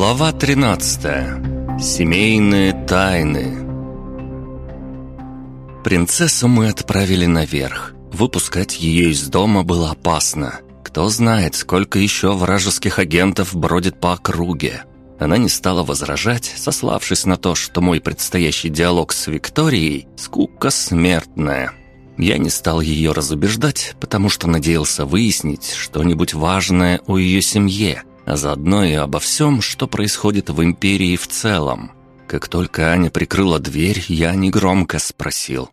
Глава 13. Семейные тайны. Принцессу мы отправили наверх. Выпускать ее из дома было опасно. Кто знает, сколько еще вражеских агентов бродит по округе. Она не стала возражать, сославшись на то, что мой предстоящий диалог с Викторией – скука смертная. Я не стал ее разубеждать, потому что надеялся выяснить что-нибудь важное о ее семье – а заодно и обо всем, что происходит в империи в целом. Как только Аня прикрыла дверь, я негромко спросил.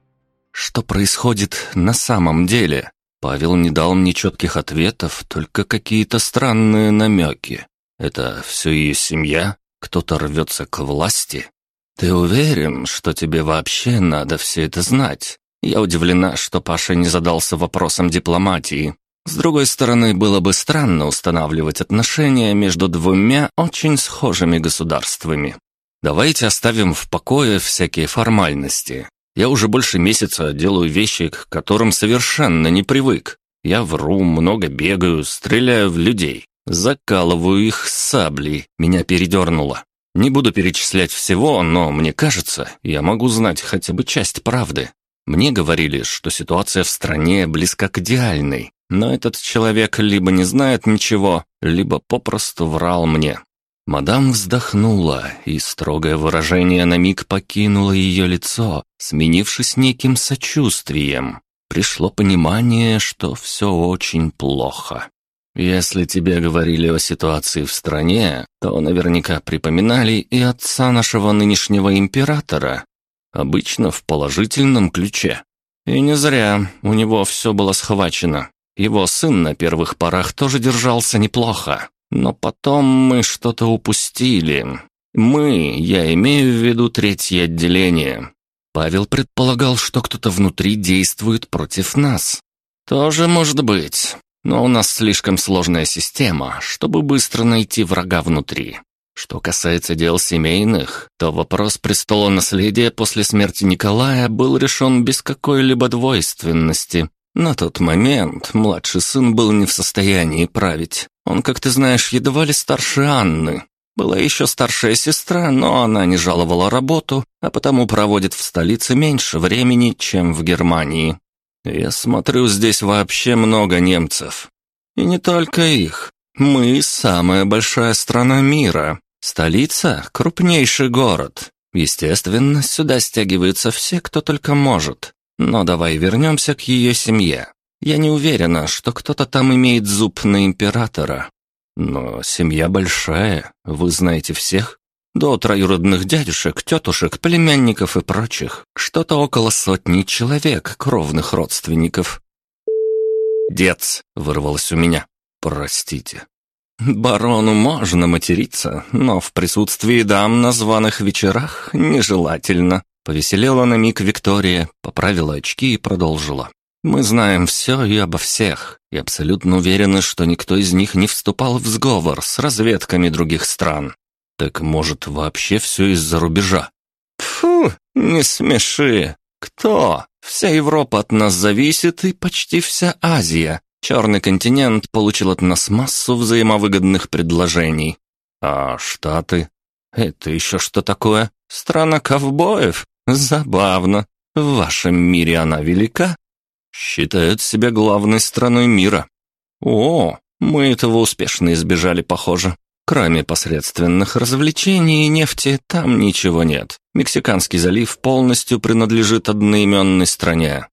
«Что происходит на самом деле?» Павел не дал мне четких ответов, только какие-то странные намеки. «Это все ее семья? Кто-то рвется к власти?» «Ты уверен, что тебе вообще надо все это знать?» Я удивлена, что Паша не задался вопросом дипломатии. С другой стороны, было бы странно устанавливать отношения между двумя очень схожими государствами. Давайте оставим в покое всякие формальности. Я уже больше месяца делаю вещи, к которым совершенно не привык. Я вру, много бегаю, стреляю в людей, закалываю их саблей. Меня передернуло. Не буду перечислять всего, но мне кажется, я могу знать хотя бы часть правды. Мне говорили, что ситуация в стране близка к идеальной, но этот человек либо не знает ничего, либо попросту врал мне. Мадам вздохнула, и строгое выражение на миг покинуло ее лицо, сменившись неким сочувствием. Пришло понимание, что все очень плохо. Если тебе говорили о ситуации в стране, то наверняка припоминали и отца нашего нынешнего императора, обычно в положительном ключе. И не зря, у него все было схвачено. Его сын на первых порах тоже держался неплохо, но потом мы что-то упустили. Мы, я имею в виду третье отделение. Павел предполагал, что кто-то внутри действует против нас. Тоже может быть, но у нас слишком сложная система, чтобы быстро найти врага внутри. Что касается дел семейных, то вопрос престола наследия после смерти Николая был решен без какой-либо двойственности. На тот момент младший сын был не в состоянии править. Он, как ты знаешь, едва ли старше Анны. Была еще старшая сестра, но она не жаловала работу, а потому проводит в столице меньше времени, чем в Германии. Я смотрю, здесь вообще много немцев. И не только их. Мы – самая большая страна мира. Столица – крупнейший город. Естественно, сюда стягиваются все, кто только может. Но давай вернемся к ее семье. Я не уверена, что кто-то там имеет зуб на императора. Но семья большая, вы знаете всех. До троюродных дядюшек, тетушек, племянников и прочих. Что-то около сотни человек, кровных родственников. «Дец!» — вырвалось у меня. «Простите». «Барону можно материться, но в присутствии дам на званых вечерах нежелательно», Повеселела на миг Виктория, поправила очки и продолжила. «Мы знаем все и обо всех, и абсолютно уверены, что никто из них не вступал в сговор с разведками других стран. Так, может, вообще все из-за рубежа?» «Фу, не смеши! Кто? Вся Европа от нас зависит, и почти вся Азия. Черный континент получил от нас массу взаимовыгодных предложений. А Штаты? Это еще что такое? Страна ковбоев? Забавно. В вашем мире она велика? Считает себя главной страной мира. О, мы этого успешно избежали, похоже. Кроме посредственных развлечений и нефти, там ничего нет. Мексиканский залив полностью принадлежит одноименной стране.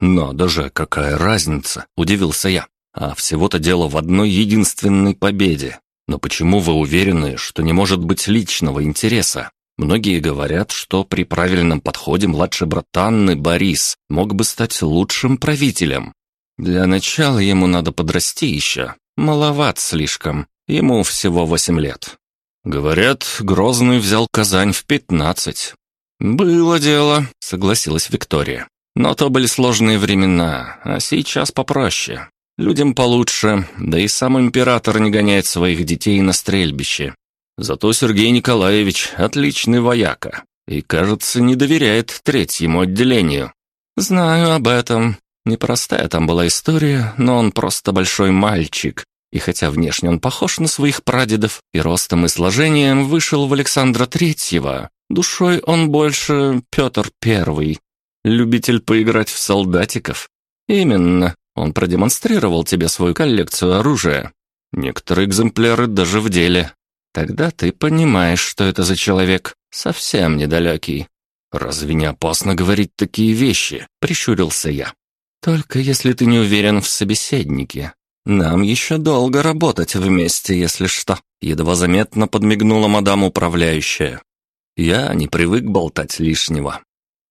Но даже какая разница, удивился я. А всего-то дело в одной единственной победе. Но почему вы уверены, что не может быть личного интереса? Многие говорят, что при правильном подходе младший брат Анны, Борис, мог бы стать лучшим правителем. Для начала ему надо подрасти еще. Маловат слишком. Ему всего восемь лет. Говорят, Грозный взял Казань в пятнадцать. «Было дело», — согласилась Виктория. «Но то были сложные времена, а сейчас попроще. Людям получше, да и сам император не гоняет своих детей на стрельбище. Зато Сергей Николаевич отличный вояка и, кажется, не доверяет третьему отделению. Знаю об этом. Непростая там была история, но он просто большой мальчик. И хотя внешне он похож на своих прадедов и ростом и сложением вышел в Александра Третьего, душой он больше Петр Первый. Любитель поиграть в солдатиков. Именно, он продемонстрировал тебе свою коллекцию оружия. Некоторые экземпляры даже в деле. Тогда ты понимаешь, что это за человек, совсем недалекий. «Разве не опасно говорить такие вещи?» — прищурился я. «Только если ты не уверен в собеседнике. Нам еще долго работать вместе, если что», — едва заметно подмигнула мадам управляющая. Я не привык болтать лишнего.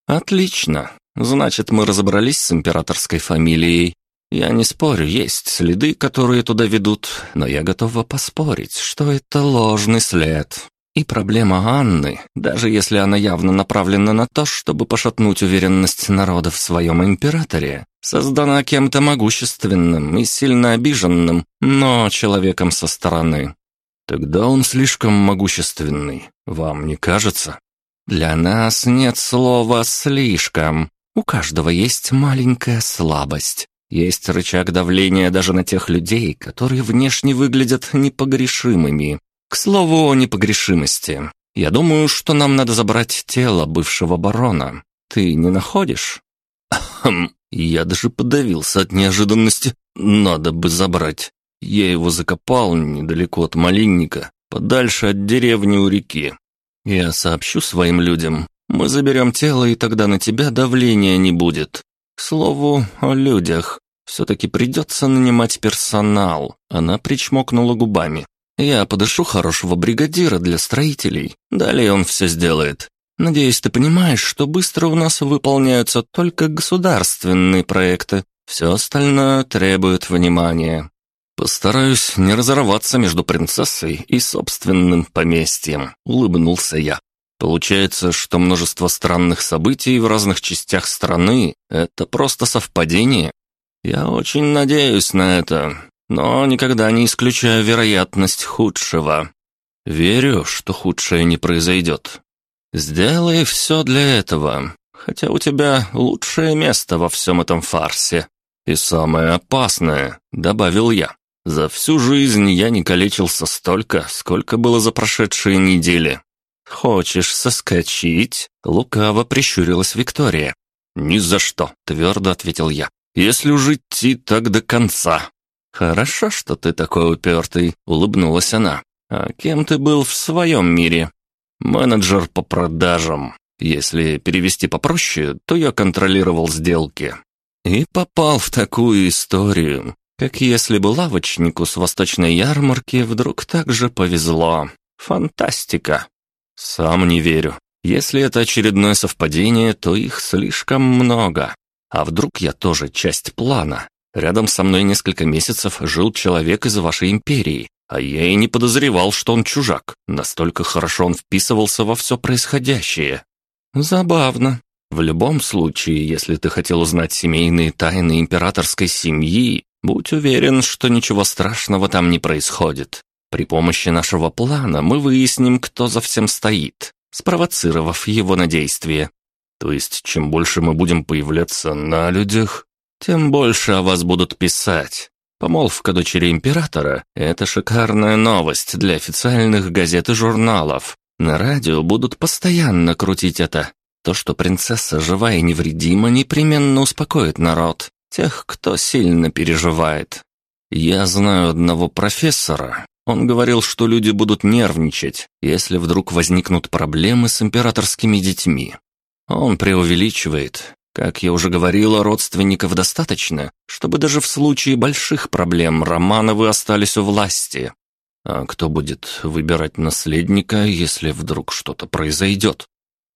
«Отлично. Значит, мы разобрались с императорской фамилией. Я не спорю, есть следы, которые туда ведут, но я готова поспорить, что это ложный след. И проблема Анны, даже если она явно направлена на то, чтобы пошатнуть уверенность народа в своем императоре, создана кем-то могущественным и сильно обиженным, но человеком со стороны. Тогда он слишком могущественный, вам не кажется? Для нас нет слова «слишком». У каждого есть маленькая слабость. Есть рычаг давления даже на тех людей, которые внешне выглядят непогрешимыми, к слову о непогрешимости. Я думаю, что нам надо забрать тело бывшего барона. Ты не находишь? Хм, я даже подавился от неожиданности. Надо бы забрать. Я его закопал недалеко от Малинника, подальше от деревни у реки. Я сообщу своим людям. Мы заберем тело, и тогда на тебя давления не будет. К слову о людях. Все-таки придется нанимать персонал. Она причмокнула губами. Я подышу хорошего бригадира для строителей. Далее он все сделает. Надеюсь, ты понимаешь, что быстро у нас выполняются только государственные проекты. Все остальное требует внимания. Постараюсь не разорваться между принцессой и собственным поместьем, улыбнулся я. Получается, что множество странных событий в разных частях страны — это просто совпадение. Я очень надеюсь на это, но никогда не исключаю вероятность худшего. Верю, что худшее не произойдет. Сделай все для этого, хотя у тебя лучшее место во всем этом фарсе. И самое опасное, добавил я. За всю жизнь я не калечился столько, сколько было за прошедшие недели. Хочешь соскочить? Лукаво прищурилась Виктория. Ни за что, твердо ответил я. Если уж идти, так до конца. «Хорошо, что ты такой упертый», — улыбнулась она. «А кем ты был в своем мире?» «Менеджер по продажам. Если перевести попроще, то я контролировал сделки. И попал в такую историю, как если бы лавочнику с восточной ярмарки вдруг так же повезло. Фантастика. Сам не верю. Если это очередное совпадение, то их слишком много. А вдруг я тоже часть плана? Рядом со мной несколько месяцев жил человек из вашей империи, а я и не подозревал, что он чужак. Настолько хорошо он вписывался во все происходящее. Забавно. В любом случае, если ты хотел узнать семейные тайны императорской семьи, будь уверен, что ничего страшного там не происходит. При помощи нашего плана мы выясним, кто за всем стоит, спровоцировав его на действие. То есть, чем больше мы будем появляться на людях, тем больше о вас будут писать. Помолвка дочери императора – это шикарная новость для официальных газет и журналов. На радио будут постоянно крутить это. То, что принцесса жива и невредима, непременно успокоит народ, тех, кто сильно переживает. Я знаю одного профессора. Он говорил, что люди будут нервничать, если вдруг возникнут проблемы с императорскими детьми. Он преувеличивает. Как я уже говорила, родственников достаточно, чтобы даже в случае больших проблем Романовы остались у власти. А кто будет выбирать наследника, если вдруг что-то произойдет?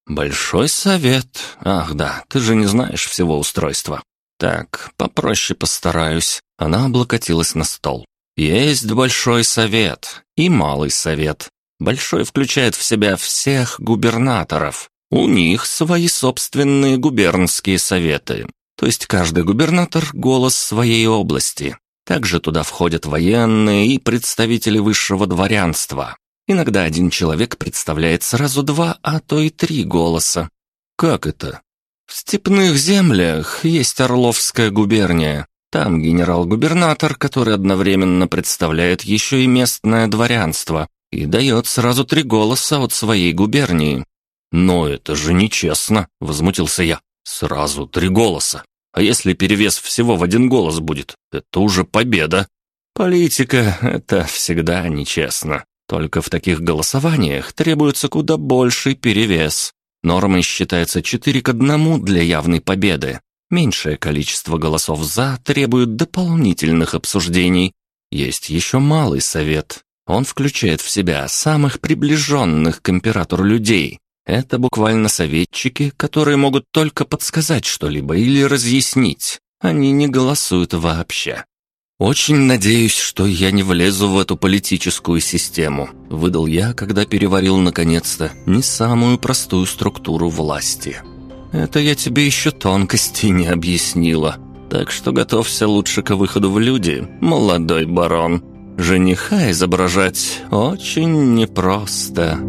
Большой совет. Ах да, ты же не знаешь всего устройства. Так, попроще постараюсь. Она облокотилась на стол. Есть большой совет и малый совет. Большой включает в себя всех губернаторов, у них свои собственные губернские советы. То есть каждый губернатор – голос своей области. Также туда входят военные и представители высшего дворянства. Иногда один человек представляет сразу два, а то и три голоса. Как это? В степных землях есть Орловская губерния. Там генерал-губернатор, который одновременно представляет еще и местное дворянство и дает сразу три голоса от своей губернии. «Но это же нечестно», — возмутился я. «Сразу три голоса. А если перевес всего в один голос будет, это уже победа». «Политика — это всегда нечестно. Только в таких голосованиях требуется куда больший перевес. Нормой считается 4 к 1 для явной победы. Меньшее количество голосов «за» требует дополнительных обсуждений. Есть еще малый совет. Он включает в себя самых приближенных к императору людей, это буквально советчики, которые могут только подсказать что-либо или разъяснить. Они не голосуют вообще. «Очень надеюсь, что я не влезу в эту политическую систему», выдал я, когда переварил наконец-то не самую простую структуру власти. «Это я тебе еще тонкости не объяснила, так что готовься лучше к выходу в люди, молодой барон. Жениха изображать очень непросто».